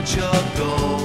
but you're.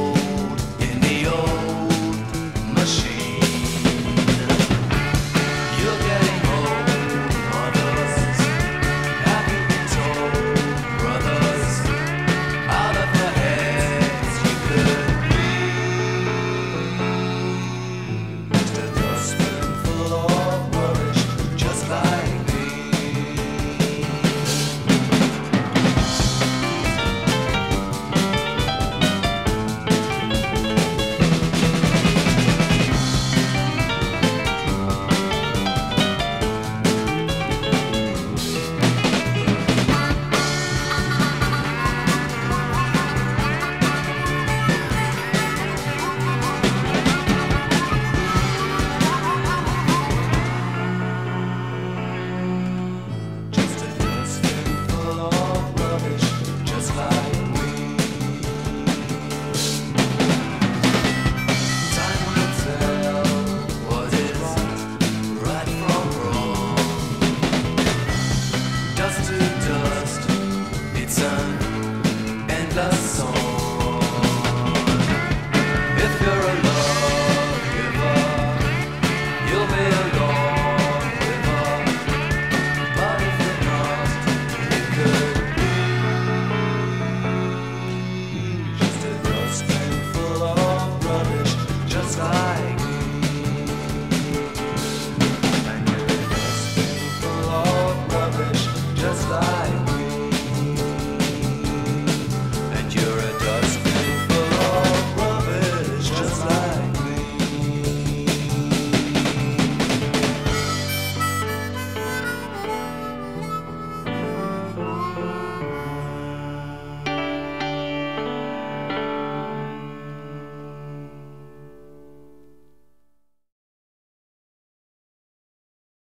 song.